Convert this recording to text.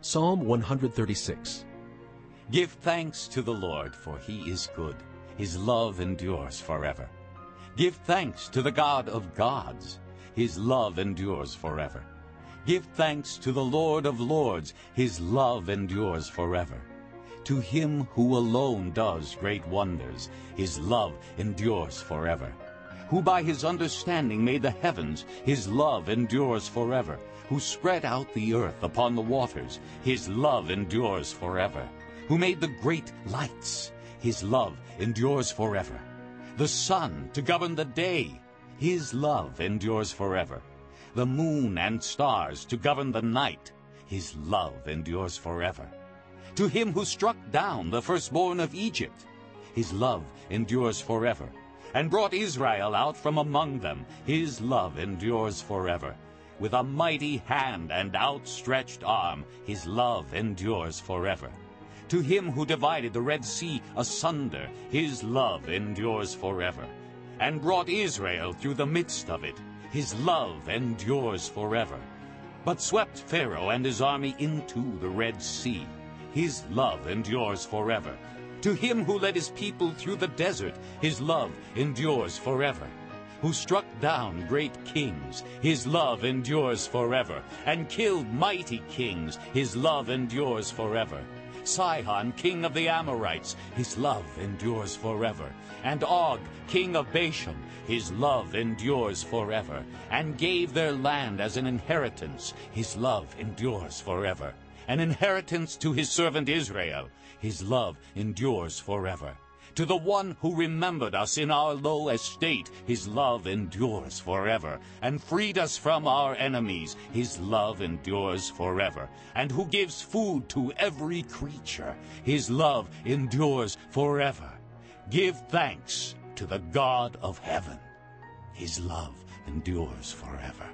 Psalm 136 Give thanks to the Lord, for he is good. His love endures forever. Give thanks to the God of gods. His love endures forever. Give thanks to the Lord of lords. His love endures forever. To him who alone does great wonders, his love endures forever. Who by his understanding made the heavens, his love endures forever. Who spread out the earth upon the waters, his love endures forever. Who made the great lights, his love endures forever. The sun to govern the day, his love endures forever. The moon and stars to govern the night, his love endures forever. To him who struck down the firstborn of Egypt, his love endures forever. And brought Israel out from among them, his love endures forever. With a mighty hand and outstretched arm, his love endures forever. To him who divided the Red Sea asunder, his love endures forever. And brought Israel through the midst of it, his love endures forever. But swept Pharaoh and his army into the Red Sea, his love endures forever. To him who led his people through the desert, his love endures forever. Who struck down great kings, his love endures forever. And killed mighty kings, his love endures forever. Sihon, king of the Amorites, his love endures forever. And Og, king of Bashan, his love endures forever. And gave their land as an inheritance, his love endures forever an inheritance to his servant Israel. His love endures forever. To the one who remembered us in our low estate, his love endures forever, and freed us from our enemies, his love endures forever, and who gives food to every creature, his love endures forever. Give thanks to the God of heaven. His love endures forever.